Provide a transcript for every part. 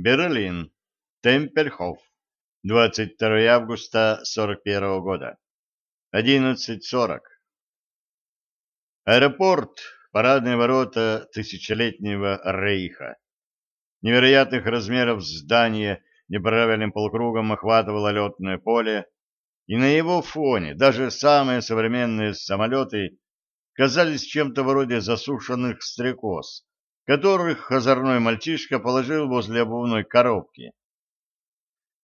Берлин. Темпельхоф. 22 августа 41 года. 11.40. Аэропорт, парадные ворота тысячелетнего рейха. Невероятных размеров здание неправильным полукругом охватывало летное поле, и на его фоне даже самые современные самолеты казались чем-то вроде засушенных стрекоз, которых озорной мальчишка положил возле обувной коробки.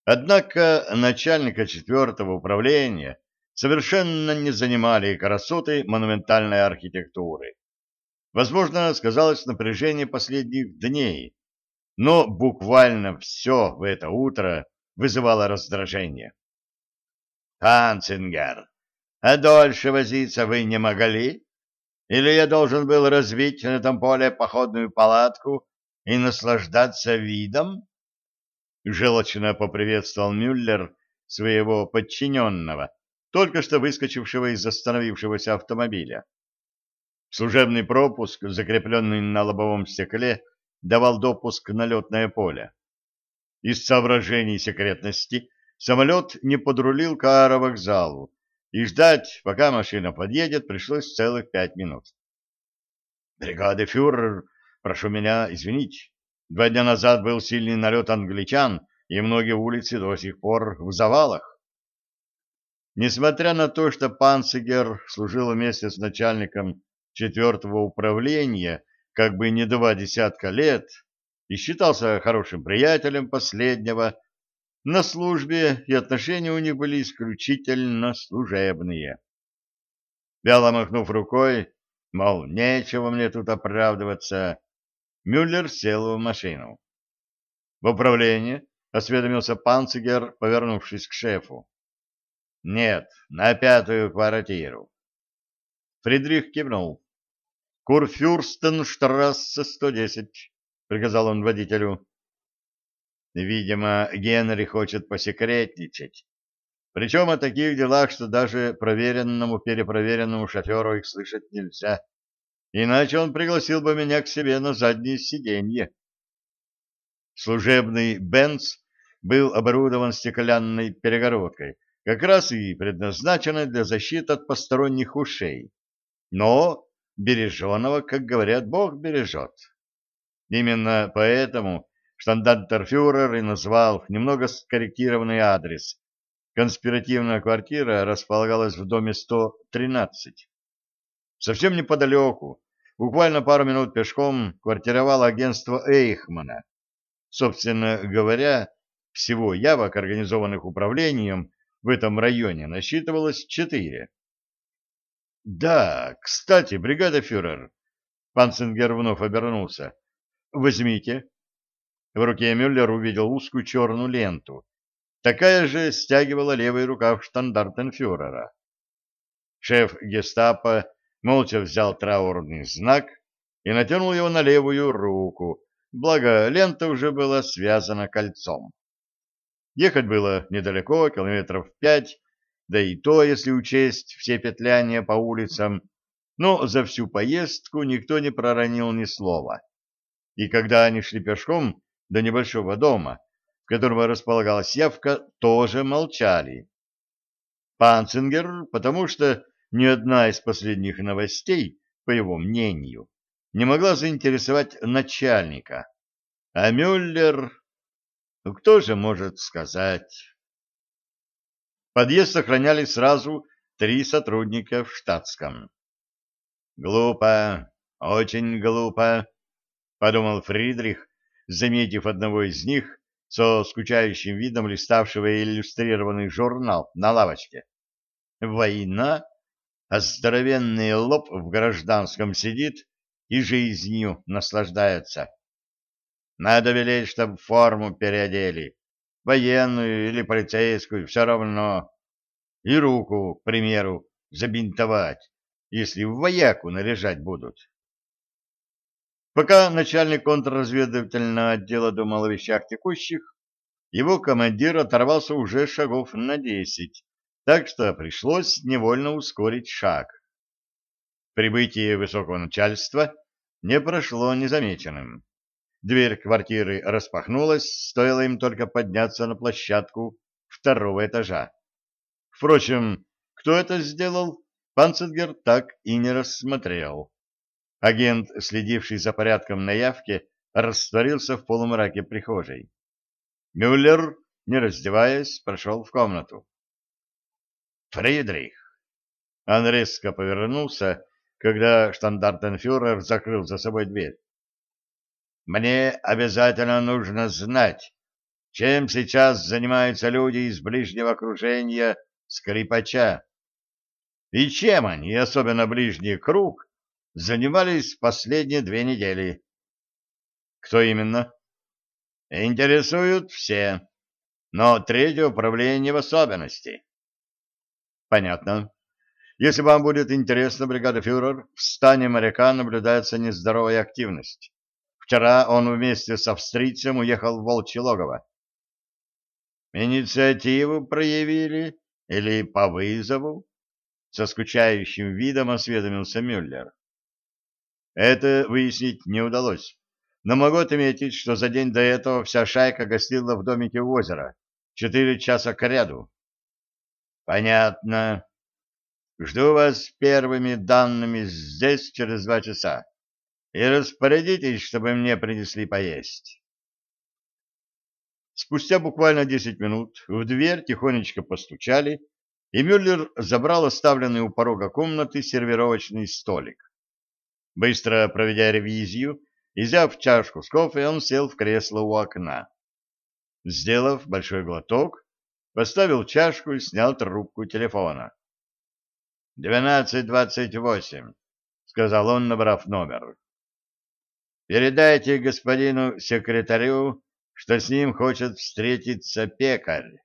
Однако начальника четвертого управления совершенно не занимали красоты монументальной архитектуры. Возможно, сказалось напряжение последних дней, но буквально все в это утро вызывало раздражение. «Панцингер, а дольше возиться вы не могли? Или я должен был развить на этом поле походную палатку и наслаждаться видом?» Желчно поприветствовал Мюллер своего подчиненного, только что выскочившего из остановившегося автомобиля. Служебный пропуск, закрепленный на лобовом стекле, давал допуск на летное поле. Из соображений секретности самолет не подрулил к аэровокзалу, и ждать, пока машина подъедет, пришлось целых пять минут. «Бригады фюрер, прошу меня извинить. Два дня назад был сильный налет англичан, и многие улицы до сих пор в завалах. Несмотря на то, что Панцигер служил вместе с начальником четвертого управления как бы не два десятка лет и считался хорошим приятелем последнего, на службе и отношения у них были исключительно служебные. Вяло махнув рукой, мол, нечего мне тут оправдываться, Мюллер сел в машину. В управление осведомился Панцигер, повернувшись к шефу. «Нет, на пятую квартиру». Фридрих кивнул. «Курфюрстенштрассе 110», — приказал он водителю. Видимо, Генри хочет посекретничать. Причем о таких делах, что даже проверенному, перепроверенному шоферу их слышать нельзя. Иначе он пригласил бы меня к себе на заднее сиденье. Служебный «Бенц» был оборудован стеклянной перегородкой, как раз и предназначенной для защиты от посторонних ушей. Но береженого, как говорят, Бог бережет. Именно поэтому штандартенфюрер и назвал немного скорректированный адрес. Конспиративная квартира располагалась в доме 113. Совсем неподалеку, буквально пару минут пешком, квартировало агентство Эйхмана. Собственно говоря, всего явок, организованных управлением, в этом районе насчитывалось четыре. «Да, кстати, бригада фюрер», — Панцингер вновь обернулся, — «возьмите, в руке Мюллер увидел узкую черную ленту. Такая же стягивала левый рукав штандартенфюрера. Шеф гестапо молча взял траурный знак и натянул его на левую руку, благо лента уже была связана кольцом. Ехать было недалеко, километров пять, да и то, если учесть все петляния по улицам, но за всю поездку никто не проронил ни слова. И когда они шли пешком, до небольшого дома, в котором располагалась явка, тоже молчали. Панцингер, потому что ни одна из последних новостей, по его мнению, не могла заинтересовать начальника. А Мюллер... Ну, кто же может сказать? Подъезд охраняли сразу три сотрудника в штатском. «Глупо, очень глупо», — подумал Фридрих, заметив одного из них со скучающим видом листавшего иллюстрированный журнал на лавочке. Война, а здоровенный лоб в гражданском сидит и жизнью наслаждается. Надо велеть, чтобы форму переодели, военную или полицейскую, все равно. И руку, к примеру, забинтовать, если в вояку наряжать будут. Пока начальник контрразведывательного отдела думал о вещах текущих, его командир оторвался уже шагов на десять, так что пришлось невольно ускорить шаг. Прибытие высокого начальства не прошло незамеченным. Дверь квартиры распахнулась, стоило им только подняться на площадку второго этажа. Впрочем, кто это сделал, Панцингер так и не рассмотрел. Агент, следивший за порядком на явке, растворился в полумраке прихожей. Мюллер, не раздеваясь, прошел в комнату. «Фридрих!» Он резко повернулся, когда штандартенфюрер закрыл за собой дверь. «Мне обязательно нужно знать, чем сейчас занимаются люди из ближнего окружения скрипача. И чем они, особенно ближний круг, занимались последние две недели? Кто именно? Интересуют все, но третье управление в особенности. Понятно. Если вам будет интересно, бригада фюрер, в стане моряка наблюдается нездоровая активность. Вчера он вместе с австрийцем уехал в Волчье логово. Инициативу проявили или по вызову? Со скучающим видом осведомился Мюллер. Это выяснить не удалось, но могу отметить, что за день до этого вся шайка гостила в домике у озера, четыре часа к ряду. Понятно. Жду вас первыми данными здесь через два часа. И распорядитесь, чтобы мне принесли поесть. Спустя буквально десять минут в дверь тихонечко постучали, и Мюллер забрал оставленный у порога комнаты сервировочный столик. Быстро проведя ревизию и взяв чашку с кофе, он сел в кресло у окна. Сделав большой глоток, поставил чашку и снял трубку телефона. «Двенадцать двадцать восемь», — сказал он, набрав номер. «Передайте господину секретарю, что с ним хочет встретиться пекарь.